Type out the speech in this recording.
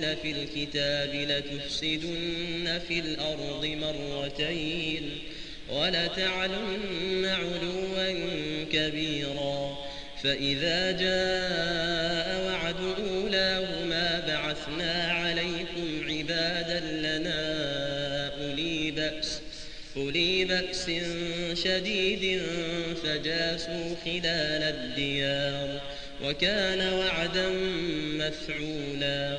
في الكتاب لتفسدن في الأرض مرتين ولتعلن علوا كبيرا. فإذا جاء وعد أولاهما بعثنا عليكم عبادا لنا أولي بأس أولي بأس شديد فجاسوا خلال الديار وكان وعدا مفعولا.